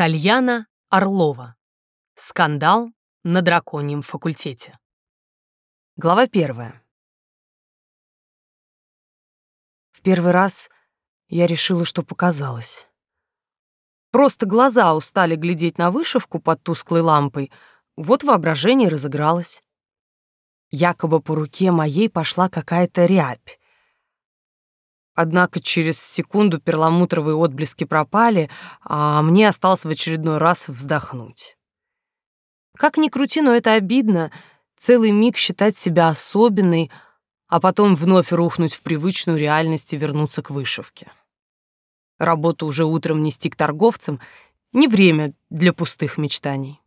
Тальяна Орлова. Скандал на драконьем факультете. Глава первая. В первый раз я решила, что показалось. Просто глаза устали глядеть на вышивку под тусклой лампой, вот воображение разыгралось. Якобы по руке моей пошла какая-то рябь. Однако через секунду перламутровые отблески пропали, а мне осталось в очередной раз вздохнуть. Как ни крути, но это обидно, целый миг считать себя особенной, а потом вновь рухнуть в привычную реальность и вернуться к вышивке. Работу уже утром нести к торговцам — не время для пустых мечтаний.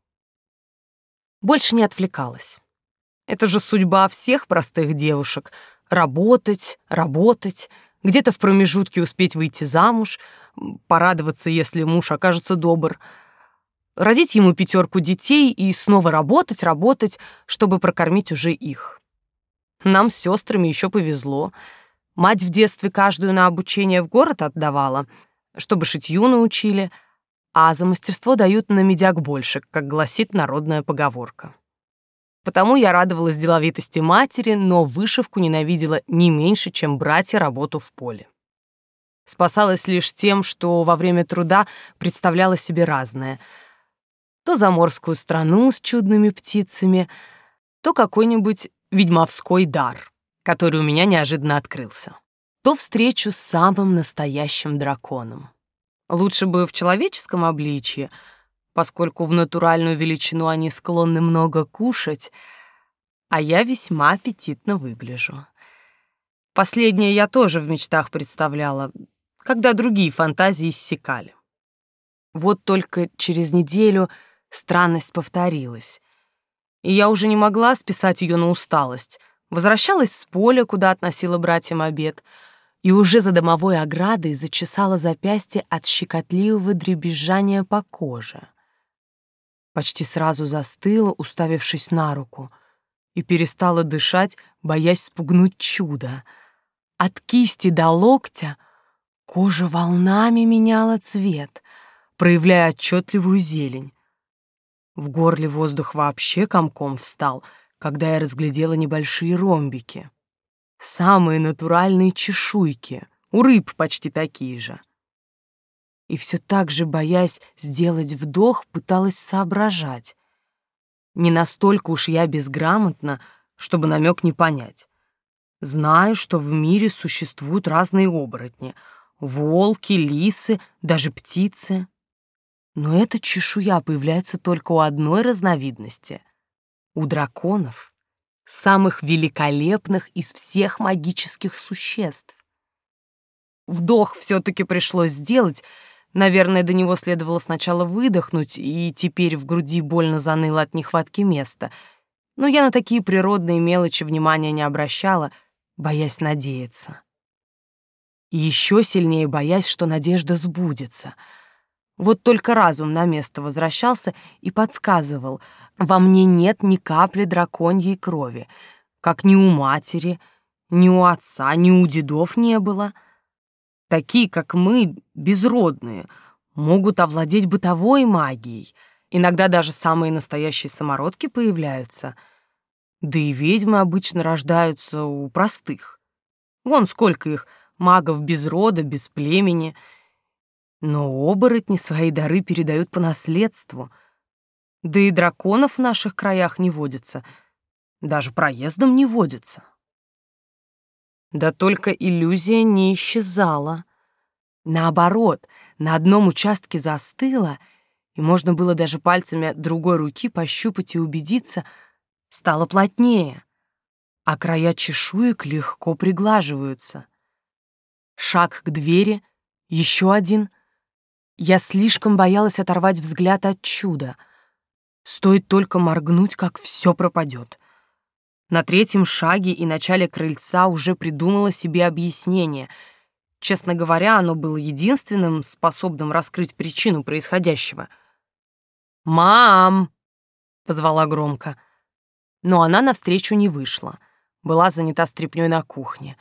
Больше не отвлекалась. Это же судьба всех простых девушек — работать, работать — где-то в промежутке успеть выйти замуж, порадоваться, если муж окажется добр, родить ему пятерку детей и снова работать, работать, чтобы прокормить уже их. Нам с сестрами еще повезло. Мать в детстве каждую на обучение в город отдавала, чтобы шитью научили, а за мастерство дают на медяк больше, как гласит народная поговорка. Потому я радовалась деловитости матери, но вышивку ненавидела не меньше, чем братья работу в поле. Спасалась лишь тем, что во время труда представляла себе разное. То заморскую страну с чудными птицами, то какой-нибудь ведьмовской дар, который у меня неожиданно открылся, то встречу с самым настоящим драконом. Лучше бы в человеческом обличье — поскольку в натуральную величину они склонны много кушать, а я весьма аппетитно выгляжу. Последнее я тоже в мечтах представляла, когда другие фантазии иссякали. Вот только через неделю странность повторилась, и я уже не могла списать ее на усталость. Возвращалась с поля, куда относила братьям обед, и уже за домовой оградой зачесала запястье от щекотливого дребезжания по коже почти сразу застыла, уставившись на руку, и перестала дышать, боясь спугнуть чудо. От кисти до локтя кожа волнами меняла цвет, проявляя отчетливую зелень. В горле воздух вообще комком встал, когда я разглядела небольшие ромбики. Самые натуральные чешуйки, у рыб почти такие же и все так же, боясь сделать вдох, пыталась соображать. Не настолько уж я безграмотна, чтобы намек не понять. Знаю, что в мире существуют разные оборотни — волки, лисы, даже птицы. Но эта чешуя появляется только у одной разновидности — у драконов, самых великолепных из всех магических существ. Вдох все-таки пришлось сделать — Наверное, до него следовало сначала выдохнуть, и теперь в груди больно заныло от нехватки места. Но я на такие природные мелочи внимания не обращала, боясь надеяться. И еще сильнее боясь, что надежда сбудется. Вот только разум на место возвращался и подсказывал, во мне нет ни капли драконьей крови, как ни у матери, ни у отца, ни у дедов не было — такие, как мы, безродные, могут овладеть бытовой магией. Иногда даже самые настоящие самородки появляются. Да и ведьмы обычно рождаются у простых. Вон сколько их, магов без рода, без племени. Но оборотни свои дары передают по наследству. Да и драконов в наших краях не водится. Даже проездом не водится. Да только иллюзия не исчезала. Наоборот, на одном участке застыла, и можно было даже пальцами другой руки пощупать и убедиться, стало плотнее, а края чешуек легко приглаживаются. Шаг к двери, еще один. Я слишком боялась оторвать взгляд от чуда. Стоит только моргнуть, как все пропадет. На третьем шаге и начале крыльца уже придумала себе объяснение. Честно говоря, оно было единственным, способным раскрыть причину происходящего. «Мам!» — позвала громко. Но она навстречу не вышла. Была занята стряпнёй на кухне.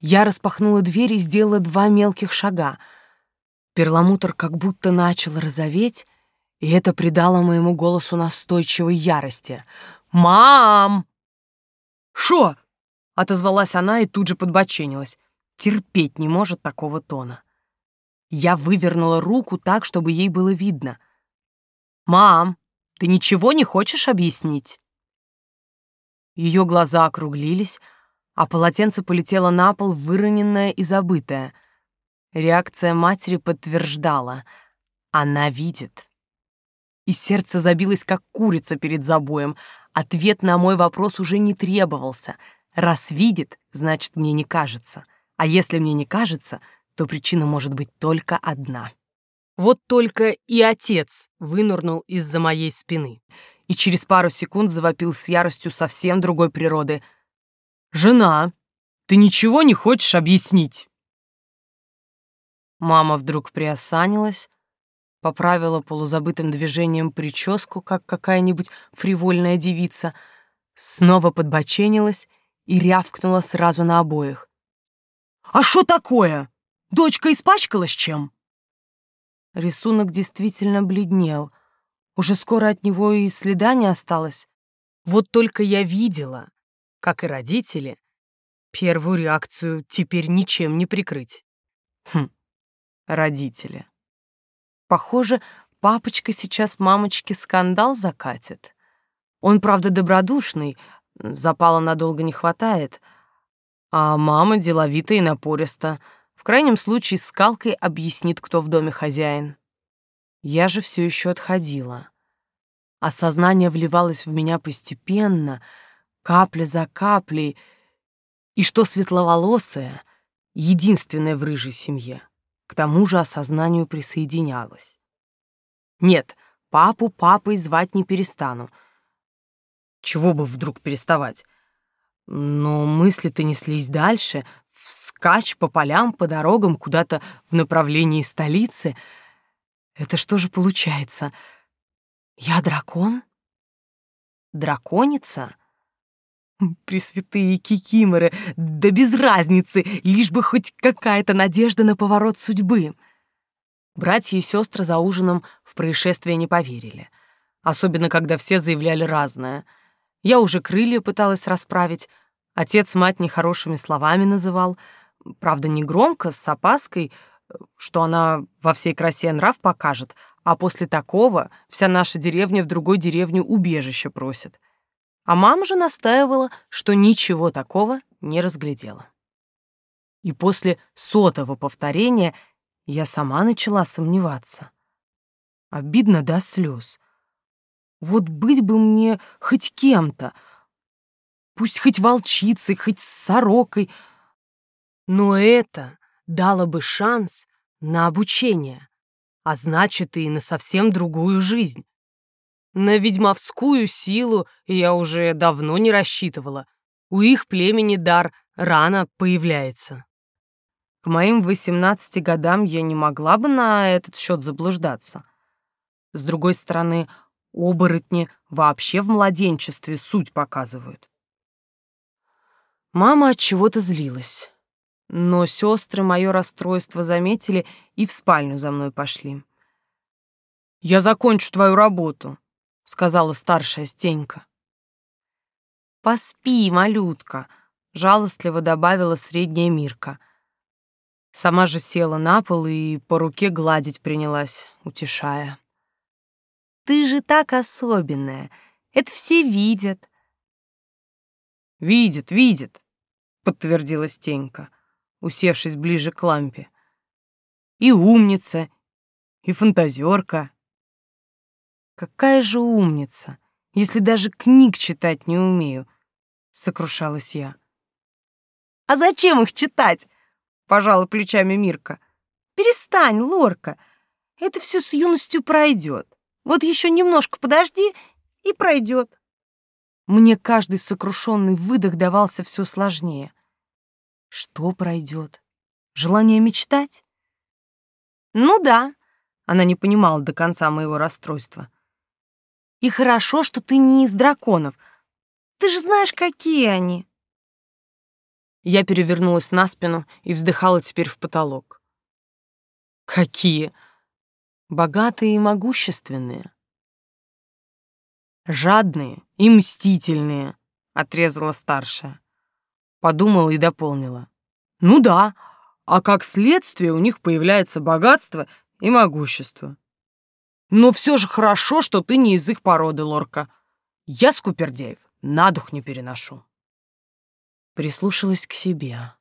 Я распахнула дверь и сделала два мелких шага. Перламутр как будто начал розоветь, и это придало моему голосу настойчивой ярости. «Мам!» «Шо?» — отозвалась она и тут же подбоченилась. Терпеть не может такого тона. Я вывернула руку так, чтобы ей было видно. «Мам, ты ничего не хочешь объяснить?» Ее глаза округлились, а полотенце полетело на пол, выроненное и забытое. Реакция матери подтверждала. Она видит. И сердце забилось, как курица перед забоем. Ответ на мой вопрос уже не требовался. Раз видит, значит, мне не кажется. А если мне не кажется, то причина может быть только одна. Вот только и отец вынырнул из-за моей спины и через пару секунд завопил с яростью совсем другой природы. «Жена, ты ничего не хочешь объяснить?» Мама вдруг приосанилась, поправила полузабытым движением прическу, как какая-нибудь фривольная девица, снова подбоченилась и рявкнула сразу на обоих. «А что такое? Дочка испачкалась чем?» Рисунок действительно бледнел. Уже скоро от него и следа не осталось. Вот только я видела, как и родители, первую реакцию теперь ничем не прикрыть. Хм, родители. Похоже, папочка сейчас мамочке скандал закатит. Он, правда, добродушный, запала надолго не хватает, а мама деловитая и напориста — в крайнем случае скалкой объяснит, кто в доме хозяин. Я же все еще отходила. Осознание вливалось в меня постепенно, капля за каплей, и что светловолосая, единственная в рыжей семье, к тому же осознанию присоединялась. Нет, папу папой звать не перестану. Чего бы вдруг переставать? Но мысли-то неслись дальше, вскачь по полям, по дорогам, куда-то в направлении столицы. Это что же получается? Я дракон? Драконица? Пресвятые кикиморы, да без разницы, лишь бы хоть какая-то надежда на поворот судьбы. Братья и сестры за ужином в происшествие не поверили. Особенно, когда все заявляли разное. Я уже крылья пыталась расправить, Отец мать нехорошими словами называл, правда, не громко, с опаской, что она во всей красе нрав покажет, а после такого вся наша деревня в другой деревню убежище просит. А мама же настаивала, что ничего такого не разглядела. И после сотого повторения я сама начала сомневаться. Обидно до слез. Вот быть бы мне хоть кем-то — Пусть хоть волчицей, хоть сорокой. Но это дало бы шанс на обучение, а значит и на совсем другую жизнь. На ведьмовскую силу я уже давно не рассчитывала. У их племени дар рано появляется. К моим 18 годам я не могла бы на этот счет заблуждаться. С другой стороны, оборотни вообще в младенчестве суть показывают. Мама от чего-то злилась. Но сестры мое расстройство заметили и в спальню за мной пошли. «Я закончу твою работу», — сказала старшая Стенька. «Поспи, малютка», — жалостливо добавила средняя Мирка. Сама же села на пол и по руке гладить принялась, утешая. «Ты же так особенная, это все видят». «Видят, видят», подтвердила Стенька, усевшись ближе к лампе. И умница, и фантазерка. Какая же умница, если даже книг читать не умею, сокрушалась я. А зачем их читать? пожала плечами Мирка. Перестань, Лорка. Это все с юностью пройдет. Вот еще немножко подожди, и пройдет. Мне каждый сокрушенный выдох давался все сложнее. Что пройдет? Желание мечтать? Ну да, она не понимала до конца моего расстройства. И хорошо, что ты не из драконов. Ты же знаешь, какие они. Я перевернулась на спину и вздыхала теперь в потолок. Какие? богатые и могущественные. Жадные и мстительные, отрезала старшая. Подумала и дополнила. Ну да, а как следствие у них появляется богатство и могущество. Но все же хорошо, что ты не из их породы, Лорка. Я скупердеев на дух не переношу. Прислушалась к себе.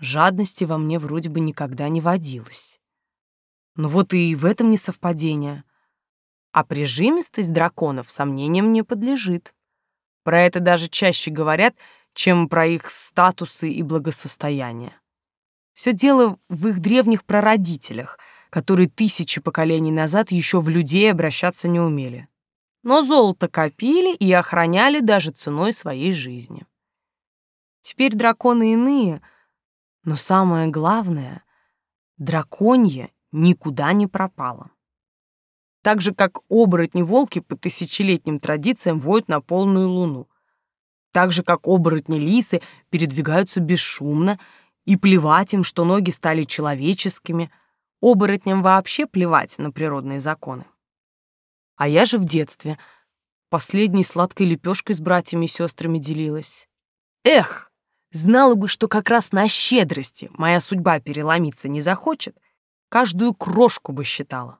Жадности во мне вроде бы никогда не водилось. Но вот и в этом не совпадение. А прижимистость драконов сомнениям не подлежит. Про это даже чаще говорят, чем про их статусы и благосостояние. Все дело в их древних прародителях, которые тысячи поколений назад еще в людей обращаться не умели. Но золото копили и охраняли даже ценой своей жизни. Теперь драконы иные, но самое главное — драконье никуда не пропало. Так же, как оборотни-волки по тысячелетним традициям воют на полную луну. Так же, как оборотни-лисы передвигаются бесшумно, и плевать им, что ноги стали человеческими. Оборотням вообще плевать на природные законы. А я же в детстве последней сладкой лепешкой с братьями и сестрами делилась. Эх, знала бы, что как раз на щедрости моя судьба переломиться не захочет, каждую крошку бы считала.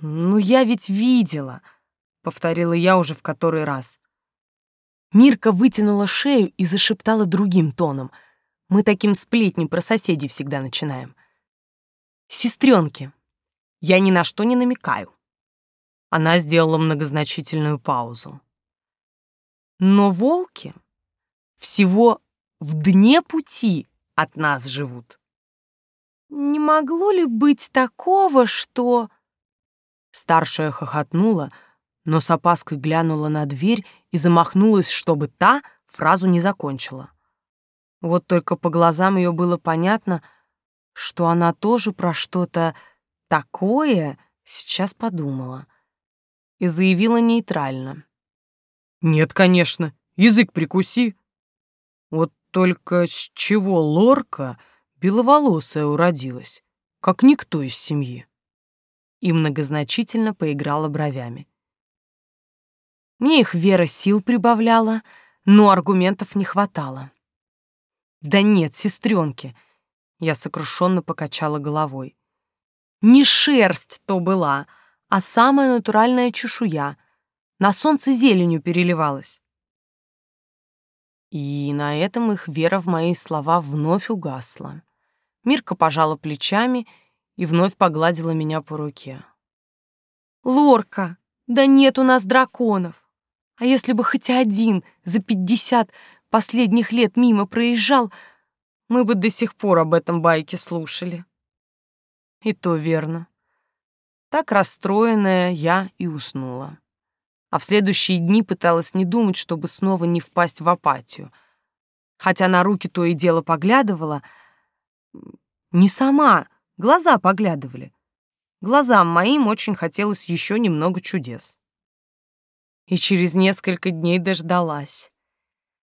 «Ну я ведь видела», — повторила я уже в который раз. Мирка вытянула шею и зашептала другим тоном. Мы таким сплетни про соседей всегда начинаем. «Сестренки, я ни на что не намекаю». Она сделала многозначительную паузу. «Но волки всего в дне пути от нас живут. Не могло ли быть такого, что...» Старшая хохотнула, но с опаской глянула на дверь и замахнулась, чтобы та фразу не закончила. Вот только по глазам ее было понятно, что она тоже про что-то такое сейчас подумала и заявила нейтрально. «Нет, конечно, язык прикуси. Вот только с чего лорка беловолосая уродилась, как никто из семьи?» и многозначительно поиграла бровями. Мне их вера сил прибавляла, но аргументов не хватало. «Да нет, сестренки!» — я сокрушенно покачала головой. «Не шерсть то была, а самая натуральная чешуя. На солнце зеленью переливалась». И на этом их вера в мои слова вновь угасла. Мирка пожала плечами и вновь погладила меня по руке. «Лорка, да нет у нас драконов! А если бы хоть один за пятьдесят последних лет мимо проезжал, мы бы до сих пор об этом байке слушали». И то верно. Так расстроенная я и уснула. А в следующие дни пыталась не думать, чтобы снова не впасть в апатию. Хотя на руки то и дело поглядывала. Не сама, Глаза поглядывали. Глазам моим очень хотелось еще немного чудес. И через несколько дней дождалась.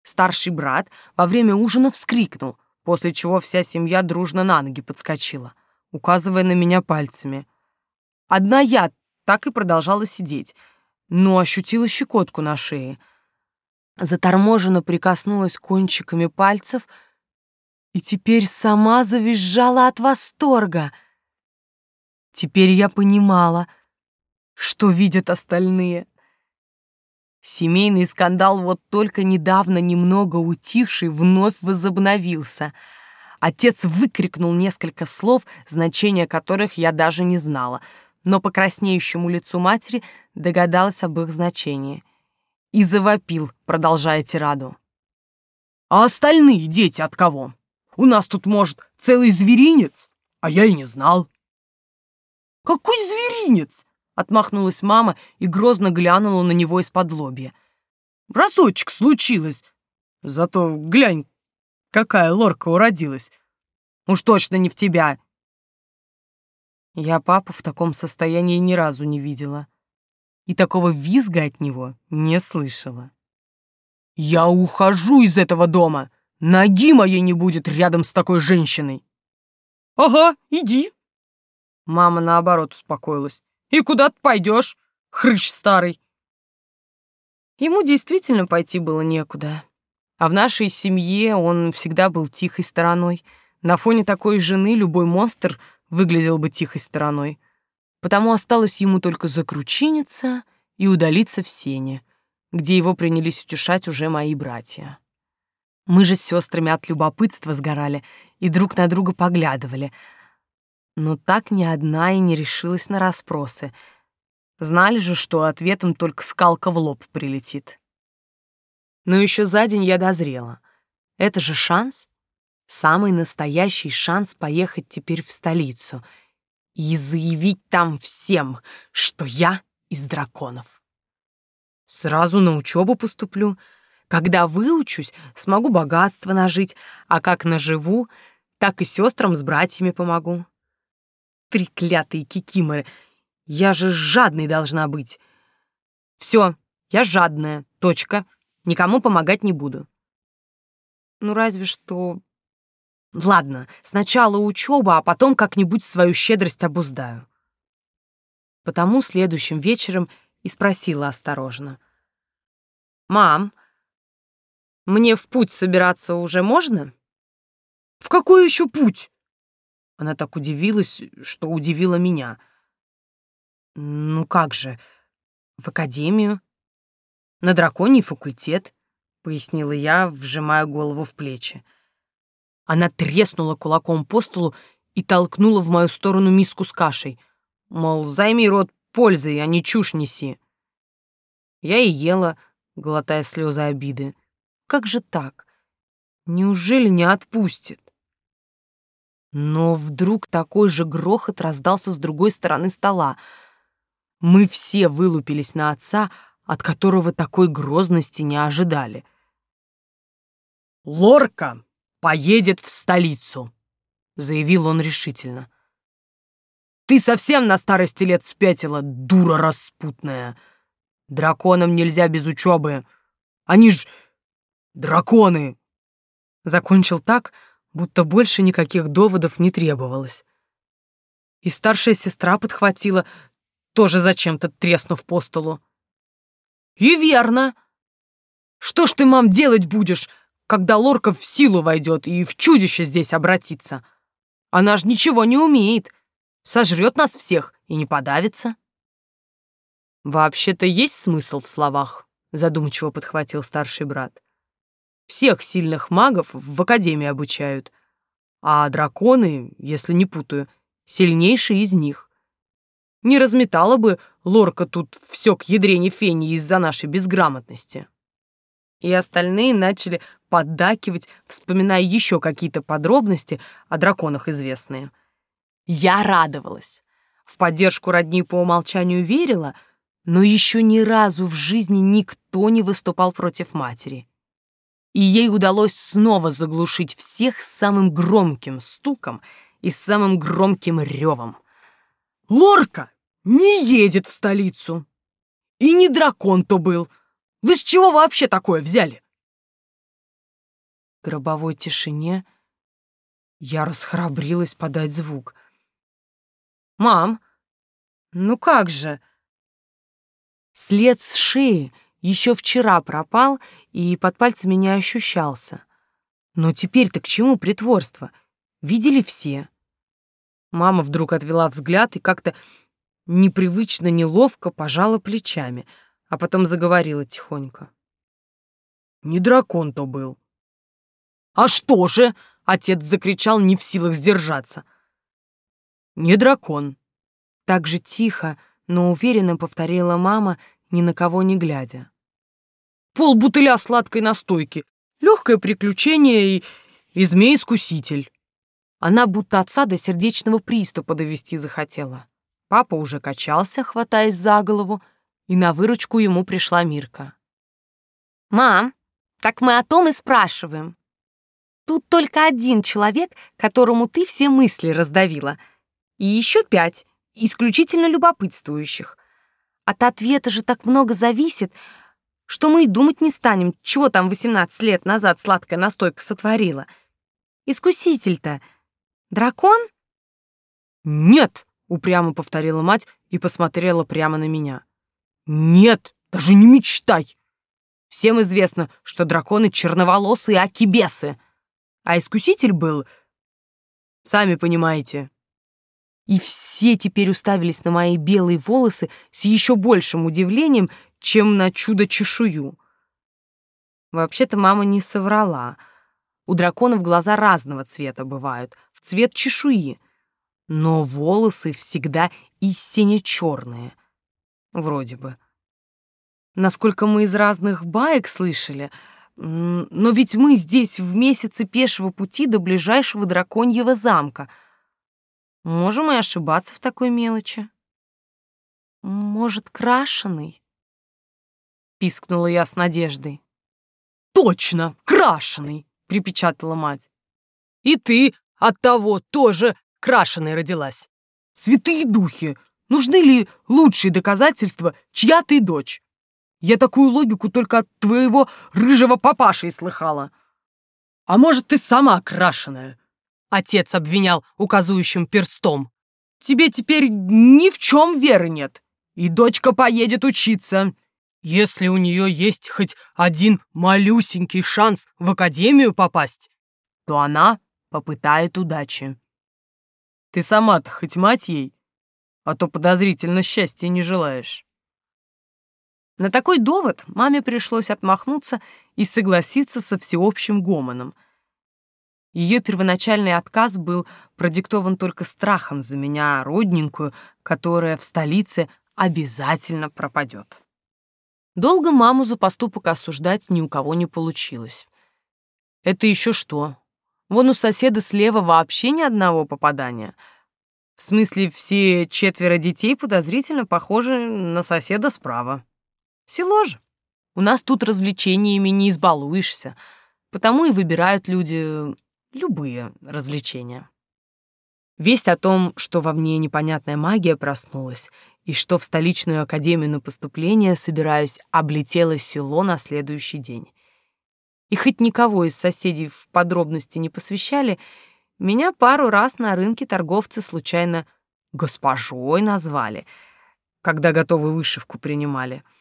Старший брат во время ужина вскрикнул, после чего вся семья дружно на ноги подскочила, указывая на меня пальцами. Одна я так и продолжала сидеть, но ощутила щекотку на шее. Заторможенно прикоснулась кончиками пальцев — и теперь сама завизжала от восторга. Теперь я понимала, что видят остальные. Семейный скандал, вот только недавно немного утихший, вновь возобновился. Отец выкрикнул несколько слов, значения которых я даже не знала, но по краснеющему лицу матери догадалась об их значении. И завопил, продолжая тираду. «А остальные дети от кого?» У нас тут, может, целый зверинец, а я и не знал». «Какой зверинец?» — отмахнулась мама и грозно глянула на него из-под лобья. «Разочек случилось. Зато глянь, какая лорка уродилась. Уж точно не в тебя». Я папу в таком состоянии ни разу не видела. И такого визга от него не слышала. «Я ухожу из этого дома!» Ноги моей не будет рядом с такой женщиной. Ага, иди. Мама, наоборот, успокоилась. «И куда ты пойдешь, хрыч старый?» Ему действительно пойти было некуда. А в нашей семье он всегда был тихой стороной. На фоне такой жены любой монстр выглядел бы тихой стороной. Потому осталось ему только закручиниться и удалиться в сене, где его принялись утешать уже мои братья. Мы же с сестрами от любопытства сгорали и друг на друга поглядывали. Но так ни одна и не решилась на расспросы — Знали же, что ответом только скалка в лоб прилетит. Но еще за день я дозрела. Это же шанс, самый настоящий шанс поехать теперь в столицу и заявить там всем, что я из драконов. Сразу на учебу поступлю. Когда выучусь, смогу богатство нажить, а как наживу, так и сестрам с братьями помогу. Треклятые кикиморы — я же жадной должна быть. Все, я жадная, точка. Никому помогать не буду. Ну, разве что... Ладно, сначала учеба, а потом как-нибудь свою щедрость обуздаю. Потому следующим вечером и спросила осторожно. «Мам, мне в путь собираться уже можно?» «В какой еще путь?» Она так удивилась, что удивила меня — ну как же, в академию, на драконий факультет, пояснила я, вжимая голову в плечи. Она треснула кулаком по столу и толкнула в мою сторону миску с кашей. Мол, займи рот пользой, а не чушь неси. Я и ела, глотая слезы обиды. Как же так? Неужели не отпустит? Но вдруг такой же грохот раздался с другой стороны стола — мы все вылупились на отца, от которого такой грозности не ожидали. «Лорка поедет в столицу», — заявил он решительно. «Ты совсем на старости лет спятила, дура распутная. Драконам нельзя без учебы. Они ж драконы!» Закончил так, будто больше никаких доводов не требовалось. И старшая сестра подхватила, тоже зачем-то треснув по столу. «И верно! Что ж ты, мам, делать будешь, когда Лорка в силу войдет и в чудище здесь обратится? Она ж ничего не умеет, сожрет нас всех и не подавится». «Вообще-то есть смысл в словах», — задумчиво подхватил старший брат. «Всех сильных магов в Академии обучают, а драконы, если не путаю, сильнейшие из них. Не разметала бы Лорка тут все к ядрене фени из-за нашей безграмотности. И остальные начали поддакивать, вспоминая еще какие-то подробности о драконах известные. Я радовалась. В поддержку родни по умолчанию верила, но еще ни разу в жизни никто не выступал против матери. И ей удалось снова заглушить всех самым громким стуком и самым громким ревом — Лорка не едет в столицу. И не дракон то был. Вы с чего вообще такое взяли? В гробовой тишине я расхрабрилась подать звук. «Мам, ну как же?» След с шеи еще вчера пропал и под пальцами не ощущался. Но теперь-то к чему притворство? Видели все. Мама вдруг отвела взгляд и как-то непривычно неловко пожала плечами, а потом заговорила тихонько. «Не дракон то был». «А что же?» — отец закричал, не в силах сдержаться. «Не дракон». Так же тихо, но уверенно повторила мама, ни на кого не глядя. «Пол бутыля сладкой настойки, легкое приключение и, и змей-искуситель». Она будто отца до сердечного приступа довести захотела. Папа уже качался, хватаясь за голову, и на выручку ему пришла Мирка. «Мам, так мы о том и спрашиваем. Тут только один человек, которому ты все мысли раздавила, и еще пять, исключительно любопытствующих. От ответа же так много зависит, что мы и думать не станем, чего там 18 лет назад сладкая настойка сотворила. Искуситель-то — Дракон? Нет, упрямо повторила мать и посмотрела прямо на меня. Нет, даже не мечтай. Всем известно, что драконы черноволосые акибесы, а искуситель был, сами понимаете. И все теперь уставились на мои белые волосы с еще большим удивлением, чем на чудо-чешую. Вообще-то мама не соврала. У драконов глаза разного цвета бывают, в цвет чешуи, но волосы всегда истинно черные. Вроде бы. Насколько мы из разных баек слышали, но ведь мы здесь в месяце пешего пути до ближайшего драконьего замка. Можем и ошибаться в такой мелочи. Может, крашеный? Пискнула я с надеждой. Точно, крашеный, припечатала мать. И ты от того тоже крашеной родилась. Святые духи, нужны ли лучшие доказательства, чья ты дочь? Я такую логику только от твоего рыжего папаши и слыхала. А может, ты сама крашеная? Отец обвинял указующим перстом. Тебе теперь ни в чем веры нет, и дочка поедет учиться. Если у нее есть хоть один малюсенький шанс в академию попасть, то она попытает удачи. Ты сама-то хоть мать ей, а то подозрительно счастья не желаешь. На такой довод маме пришлось отмахнуться и согласиться со всеобщим гомоном. Ее первоначальный отказ был продиктован только страхом за меня, родненькую, которая в столице обязательно пропадет. Долго маму за поступок осуждать ни у кого не получилось. Это еще что? Вон у соседа слева вообще ни одного попадания. В смысле, все четверо детей подозрительно похожи на соседа справа. Село же. У нас тут развлечениями не избалуешься, потому и выбирают люди любые развлечения. Весть о том, что во мне непонятная магия проснулась, и что в столичную академию на поступление собираюсь, облетела село на следующий день. И хоть никого из соседей в подробности не посвящали, меня пару раз на рынке торговцы случайно госпожой назвали, когда готовую вышивку принимали —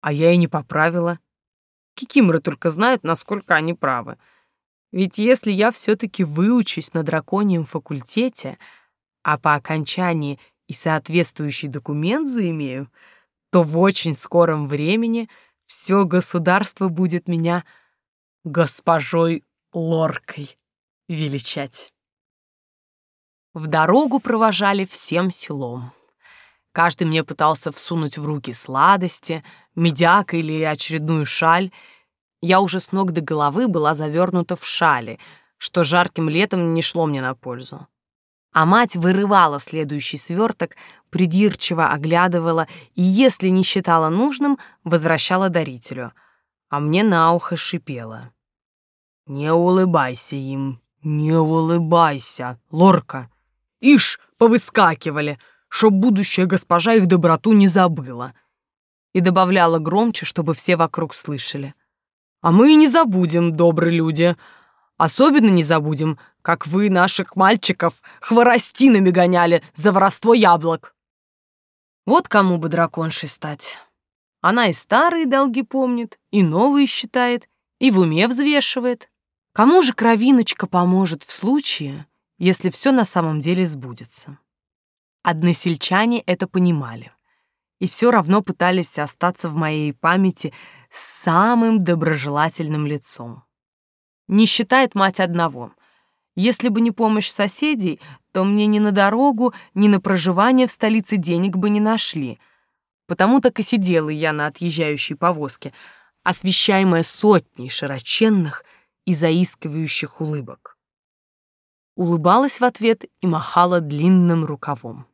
а я и не поправила. Кикиморы только знают, насколько они правы. Ведь если я все-таки выучусь на драконьем факультете, а по окончании и соответствующий документ заимею, то в очень скором времени все государство будет меня госпожой Лоркой величать. В дорогу провожали всем селом. Каждый мне пытался всунуть в руки сладости, медяк или очередную шаль. Я уже с ног до головы была завернута в шали, что жарким летом не шло мне на пользу. А мать вырывала следующий сверток, придирчиво оглядывала и, если не считала нужным, возвращала дарителю. А мне на ухо шипела. «Не улыбайся им, не улыбайся, лорка! Ишь, повыскакивали, чтоб будущая госпожа их доброту не забыла!» и добавляла громче, чтобы все вокруг слышали. «А мы и не забудем, добрые люди. Особенно не забудем, как вы наших мальчиков хворостинами гоняли за воровство яблок». Вот кому бы драконшей стать. Она и старые долги помнит, и новые считает, и в уме взвешивает. Кому же кровиночка поможет в случае, если все на самом деле сбудется? Односельчане это понимали и все равно пытались остаться в моей памяти самым доброжелательным лицом. Не считает мать одного. Если бы не помощь соседей, то мне ни на дорогу, ни на проживание в столице денег бы не нашли. Потому так и сидела я на отъезжающей повозке, освещаемая сотней широченных и заискивающих улыбок. Улыбалась в ответ и махала длинным рукавом.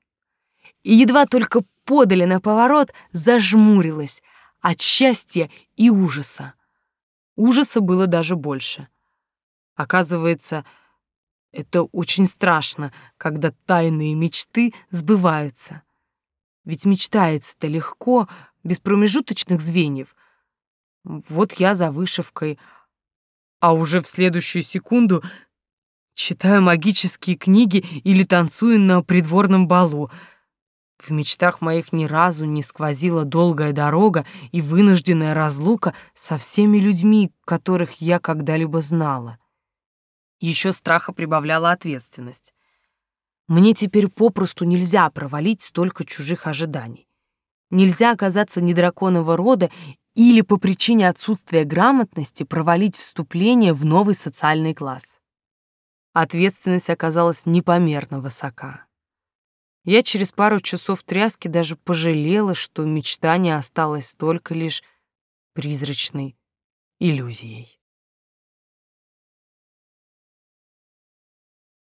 И едва только подали на поворот, зажмурилась от счастья и ужаса. Ужаса было даже больше. Оказывается, это очень страшно, когда тайные мечты сбываются. Ведь мечтается-то легко, без промежуточных звеньев. Вот я за вышивкой, а уже в следующую секунду читаю магические книги или танцую на придворном балу. В мечтах моих ни разу не сквозила долгая дорога и вынужденная разлука со всеми людьми, которых я когда-либо знала. Еще страха прибавляла ответственность. Мне теперь попросту нельзя провалить столько чужих ожиданий. Нельзя оказаться не драконового рода или по причине отсутствия грамотности провалить вступление в новый социальный класс. Ответственность оказалась непомерно высока. Я через пару часов тряски даже пожалела, что мечта не осталась только лишь призрачной иллюзией.